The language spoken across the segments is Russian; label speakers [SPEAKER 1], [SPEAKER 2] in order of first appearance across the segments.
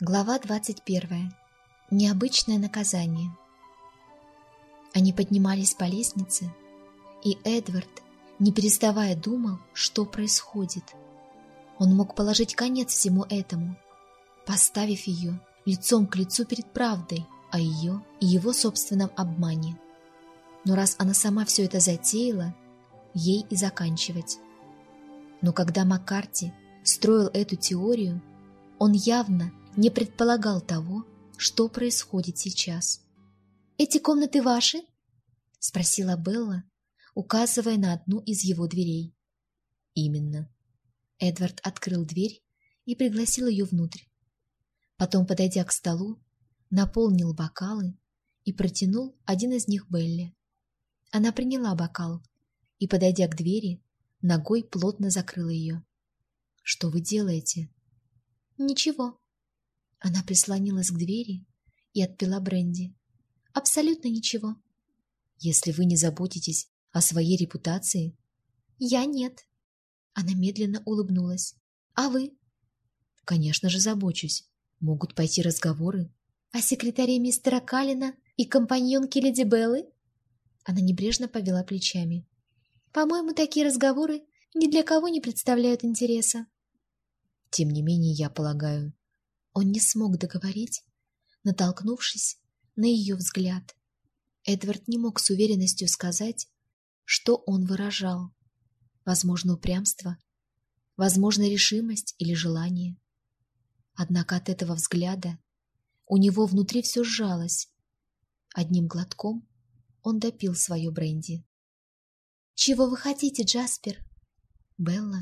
[SPEAKER 1] Глава 21. Необычное наказание. Они поднимались по лестнице, и Эдвард, не переставая, думал, что происходит. Он мог положить конец всему этому, поставив ее лицом к лицу перед правдой о ее и его собственном обмане. Но раз она сама все это затеяла, ей и заканчивать. Но когда Маккарти строил эту теорию, он явно не предполагал того, что происходит сейчас. «Эти комнаты ваши?» — спросила Белла, указывая на одну из его дверей. «Именно». Эдвард открыл дверь и пригласил ее внутрь. Потом, подойдя к столу, наполнил бокалы и протянул один из них Белле. Она приняла бокал и, подойдя к двери, ногой плотно закрыла ее. «Что вы делаете?» «Ничего», она прислонилась к двери и отпила бренди. «Абсолютно ничего». «Если вы не заботитесь о своей репутации...» «Я нет». Она медленно улыбнулась. «А вы?» «Конечно же забочусь. Могут пойти разговоры». «О секретаре мистера Калина и компаньонке Леди Беллы?» Она небрежно повела плечами. «По-моему, такие разговоры ни для кого не представляют интереса». «Тем не менее, я полагаю, он не смог договорить, натолкнувшись на ее взгляд. Эдвард не мог с уверенностью сказать, что он выражал. Возможно, упрямство, возможно, решимость или желание. Однако от этого взгляда у него внутри все сжалось. Одним глотком он допил свое бренди. «Чего вы хотите, Джаспер?» Белла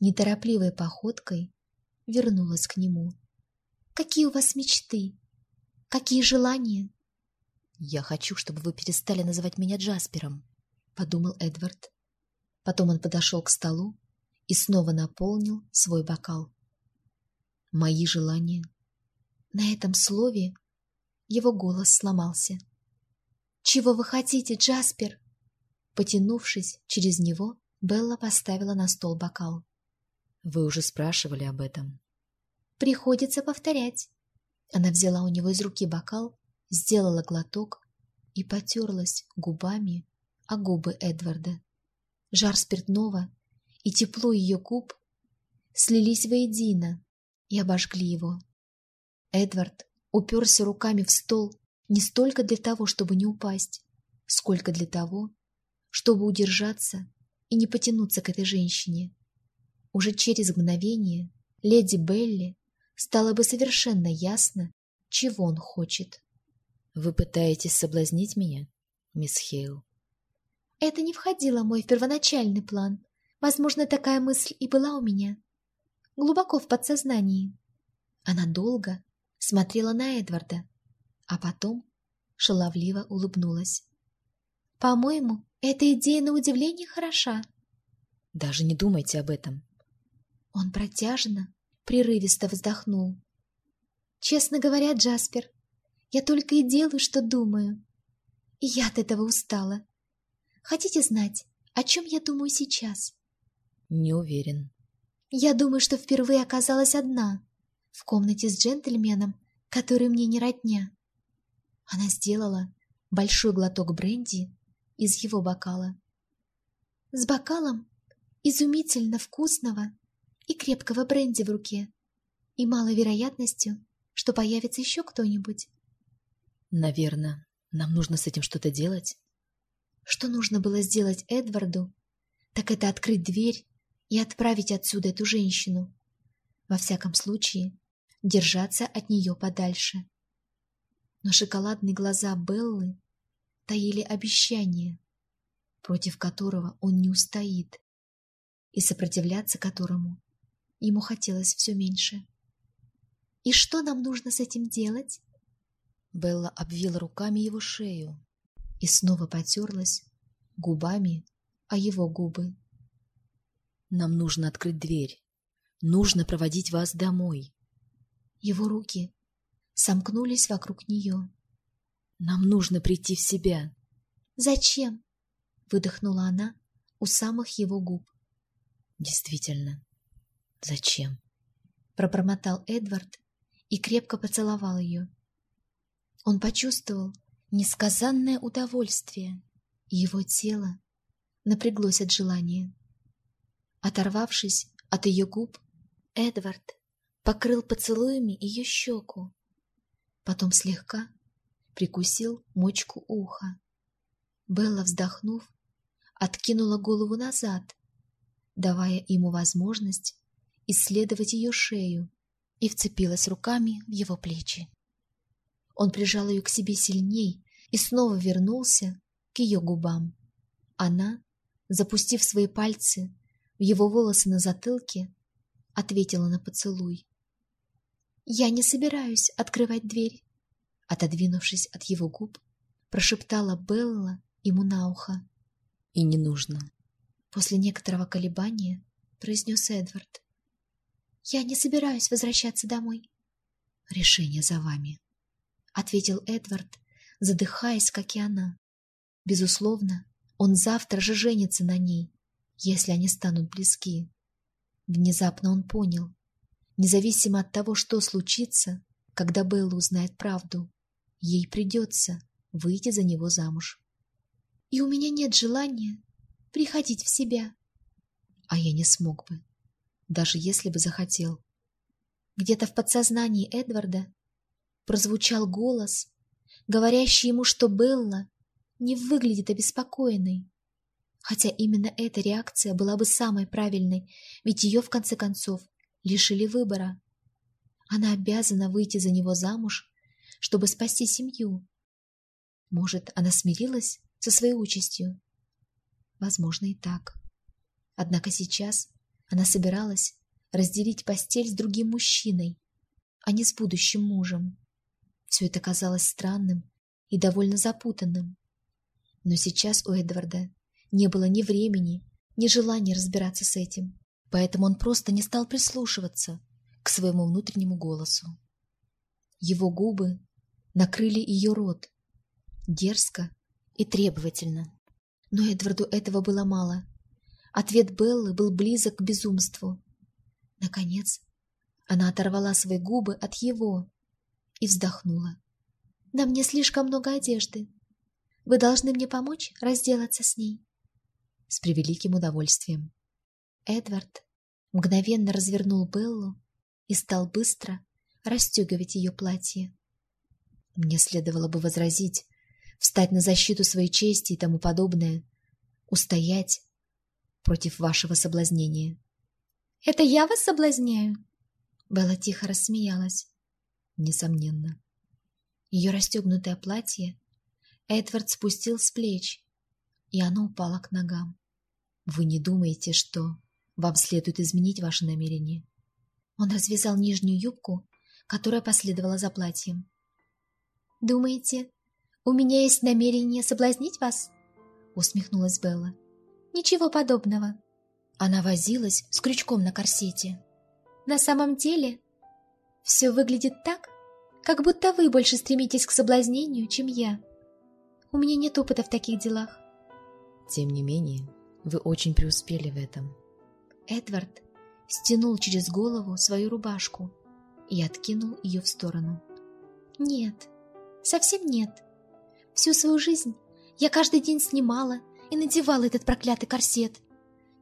[SPEAKER 1] неторопливой походкой вернулась к нему. Какие у вас мечты? Какие желания? Я хочу, чтобы вы перестали называть меня Джаспером, подумал Эдвард. Потом он подошел к столу и снова наполнил свой бокал. Мои желания. На этом слове его голос сломался. «Чего вы хотите, Джаспер?» Потянувшись через него, Белла поставила на стол бокал. «Вы уже спрашивали об этом», Приходится повторять. Она взяла у него из руки бокал, сделала глоток и потерлась губами о губы Эдварда. Жар спиртного и тепло ее губ слились воедино и обожгли его. Эдвард уперся руками в стол не столько для того, чтобы не упасть, сколько для того, чтобы удержаться и не потянуться к этой женщине. Уже через мгновение леди Белли стало бы совершенно ясно, чего он хочет. «Вы пытаетесь соблазнить меня, мисс Хейл?» «Это не входило в мой первоначальный план. Возможно, такая мысль и была у меня. Глубоко в подсознании». Она долго смотрела на Эдварда, а потом шаловливо улыбнулась. «По-моему, эта идея на удивление хороша». «Даже не думайте об этом». Он протяжно прерывисто вздохнул. «Честно говоря, Джаспер, я только и делаю, что думаю. И я от этого устала. Хотите знать, о чем я думаю сейчас?» «Не уверен». «Я думаю, что впервые оказалась одна, в комнате с джентльменом, который мне не родня». Она сделала большой глоток бренди из его бокала. С бокалом изумительно вкусного и крепкого бренди в руке, и малой вероятностью, что появится еще кто-нибудь. Наверное, нам нужно с этим что-то делать. Что нужно было сделать Эдварду, так это открыть дверь и отправить отсюда эту женщину. Во всяком случае, держаться от нее подальше. Но шоколадные глаза Беллы таили обещание, против которого он не устоит, и сопротивляться которому Ему хотелось все меньше. «И что нам нужно с этим делать?» Белла обвила руками его шею и снова потерлась губами о его губы. «Нам нужно открыть дверь. Нужно проводить вас домой». Его руки сомкнулись вокруг нее. «Нам нужно прийти в себя». «Зачем?» — выдохнула она у самых его губ. «Действительно, «Зачем?» — пробормотал Эдвард и крепко поцеловал ее. Он почувствовал несказанное удовольствие, и его тело напряглось от желания. Оторвавшись от ее губ, Эдвард покрыл поцелуями ее щеку, потом слегка прикусил мочку уха. Белла, вздохнув, откинула голову назад, давая ему возможность исследовать ее шею и вцепилась руками в его плечи. Он прижал ее к себе сильней и снова вернулся к ее губам. Она, запустив свои пальцы в его волосы на затылке, ответила на поцелуй. «Я не собираюсь открывать дверь», отодвинувшись от его губ, прошептала Белла ему на ухо.
[SPEAKER 2] «И не нужно».
[SPEAKER 1] После некоторого колебания произнес Эдвард. «Я не собираюсь возвращаться домой».
[SPEAKER 2] «Решение за вами», — ответил Эдвард, задыхаясь, как и она. Безусловно, он завтра же женится на ней, если они станут близки. Внезапно он понял, независимо от того, что случится, когда Белла узнает правду, ей придется выйти за него замуж.
[SPEAKER 1] И у меня нет желания приходить в себя.
[SPEAKER 2] А я не смог бы, даже если бы захотел.
[SPEAKER 1] Где-то в подсознании Эдварда прозвучал голос, говорящий ему, что Белла не выглядит обеспокоенной. Хотя именно эта реакция была бы самой правильной, ведь ее, в конце концов, лишили выбора. Она обязана выйти за него замуж, чтобы спасти семью. Может, она смирилась со своей участью? Возможно, и так. Однако сейчас она собиралась разделить постель с другим мужчиной, а не с будущим мужем. Все это казалось странным и довольно запутанным. Но сейчас у Эдварда не было ни времени, ни желания разбираться с этим, поэтому он просто не стал прислушиваться к своему внутреннему голосу. Его губы накрыли ее рот, дерзко и требовательно. Но Эдварду этого было мало. Ответ Беллы был близок к безумству. Наконец, она оторвала свои губы от его и вздохнула. «На мне слишком много одежды. Вы должны мне помочь разделаться с ней?» С превеликим удовольствием. Эдвард мгновенно развернул Беллу и стал быстро расстегивать ее платье. Мне следовало бы возразить, встать на защиту своей чести и тому подобное, устоять против вашего соблазнения. «Это я вас соблазняю?» Белла тихо рассмеялась несомненно. Ее расстегнутое платье Эдвард спустил с плеч, и оно упало к ногам. Вы не думаете, что вам следует изменить ваше намерение? Он развязал нижнюю юбку, которая последовала за платьем. «Думаете, у меня есть намерение соблазнить вас?» усмехнулась Белла. «Ничего подобного». Она возилась с крючком на корсете. «На самом деле все выглядит так, как будто вы больше стремитесь к соблазнению, чем я. У меня нет опыта в таких делах.
[SPEAKER 2] Тем не менее, вы очень преуспели в этом.
[SPEAKER 1] Эдвард стянул через голову свою рубашку и откинул ее в сторону. Нет, совсем нет. Всю свою жизнь я каждый день снимала и надевала этот проклятый корсет.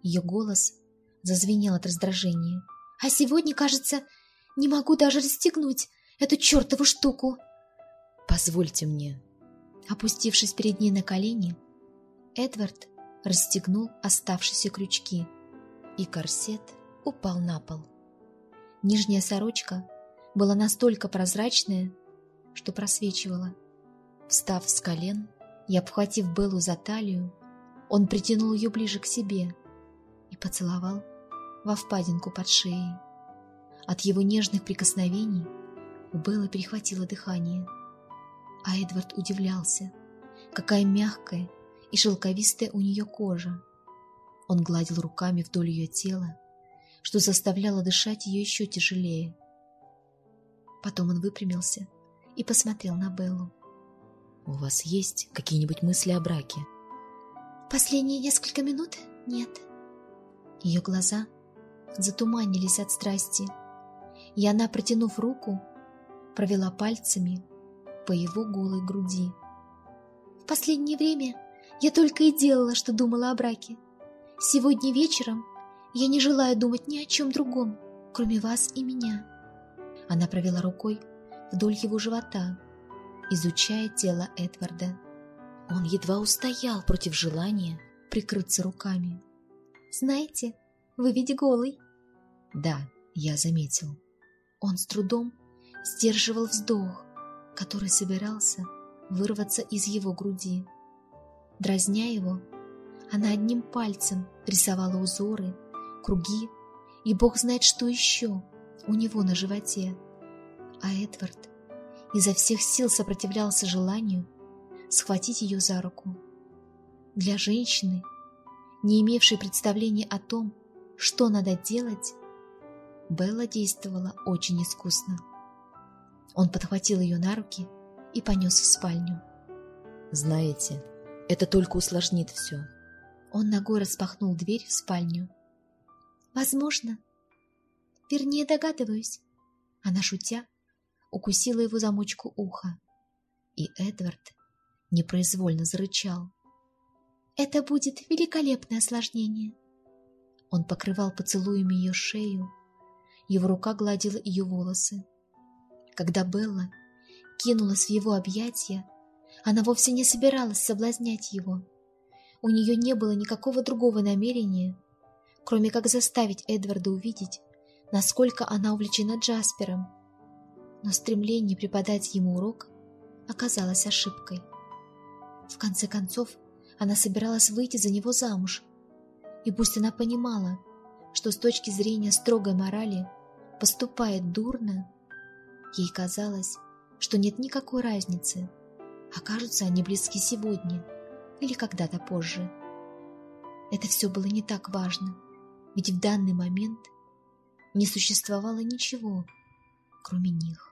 [SPEAKER 1] Ее голос зазвенел от раздражения. А сегодня, кажется, не могу даже расстегнуть эту чертову штуку.
[SPEAKER 2] Позвольте мне.
[SPEAKER 1] Опустившись перед ней на колени, Эдвард расстегнул оставшиеся крючки, и корсет упал на пол. Нижняя сорочка была настолько прозрачная, что просвечивала. Встав с колен и обхватив Беллу за талию, он притянул ее ближе к себе и поцеловал во впадинку под шеей. От его нежных прикосновений у Беллы перехватило дыхание. А Эдвард удивлялся, какая мягкая и шелковистая у нее кожа. Он гладил руками вдоль ее тела, что заставляло дышать ее еще тяжелее. Потом он выпрямился и посмотрел на Беллу.
[SPEAKER 2] «У вас есть какие-нибудь мысли о браке?»
[SPEAKER 1] «Последние несколько минут нет». Ее глаза затуманились от страсти, и она, протянув руку, провела пальцами по его голой груди. «В последнее время я только и делала, что думала о браке. Сегодня вечером я не желаю думать ни о чем другом, кроме вас и меня». Она провела рукой вдоль его живота, изучая тело Эдварда. Он едва устоял против желания прикрыться руками. «Знаете, вы ведь голый».
[SPEAKER 2] «Да, я заметил».
[SPEAKER 1] Он с трудом сдерживал вздох, который собирался вырваться из его груди. Дразня его, она одним пальцем рисовала узоры, круги и бог знает что еще у него на животе. А Эдвард изо всех сил сопротивлялся желанию схватить ее за руку. Для женщины, не имевшей представления о том, что надо делать, Белла действовала очень искусно. Он подхватил ее на руки и понес в спальню.
[SPEAKER 2] «Знаете, это только усложнит все».
[SPEAKER 1] Он ногой распахнул дверь в спальню. «Возможно. Вернее, догадываюсь». Она, шутя, укусила его замочку уха. И Эдвард непроизвольно зарычал. «Это будет великолепное осложнение». Он покрывал поцелуями ее шею, его рука гладила ее волосы. Когда Белла кинулась в его объятия, она вовсе не собиралась соблазнять его. У нее не было никакого другого намерения, кроме как заставить Эдварда увидеть, насколько она увлечена Джаспером. Но стремление преподать ему урок оказалось ошибкой. В конце концов, она собиралась выйти за него замуж. И пусть она понимала, что с точки зрения строгой морали поступает дурно, Ей казалось, что нет никакой разницы, окажутся они близки сегодня или когда-то позже. Это все было не так важно, ведь в данный момент не существовало ничего, кроме них.